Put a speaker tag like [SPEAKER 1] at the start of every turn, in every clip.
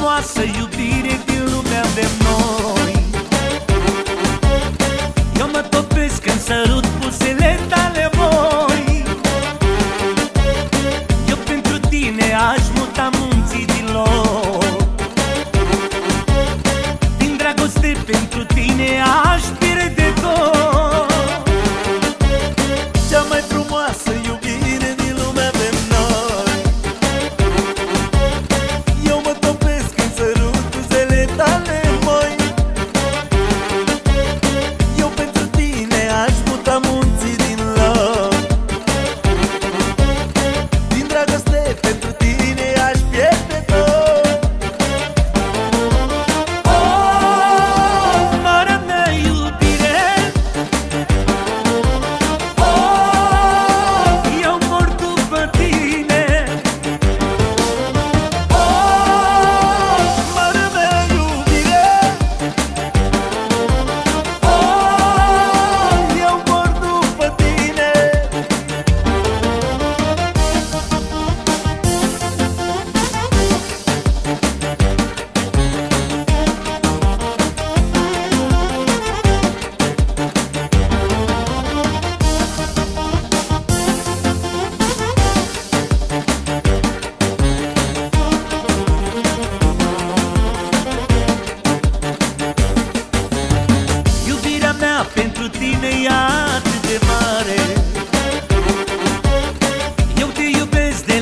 [SPEAKER 1] frumoasă iubire din lumea de noi. Eu mă topesc când sărut buzele tale voi. Eu pentru tine aș muta munții din loc. Din dragoste pentru tine aș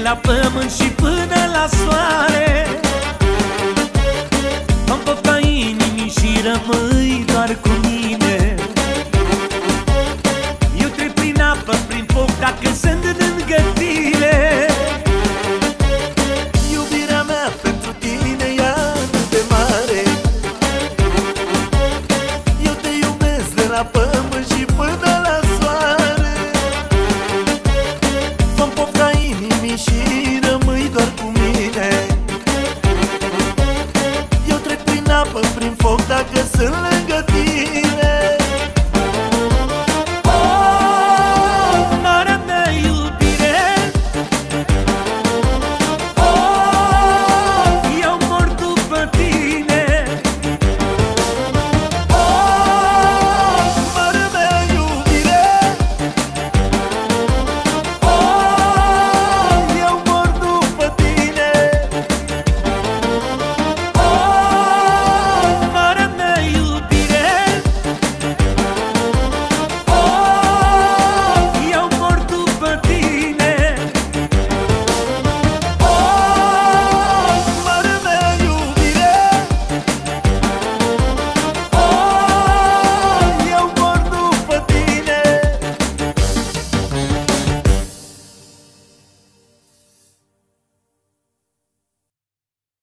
[SPEAKER 1] na fama
[SPEAKER 2] și rămâi doar cu mine. Eu
[SPEAKER 1] trec prin apă, prin foc dacă sunt lângă tine.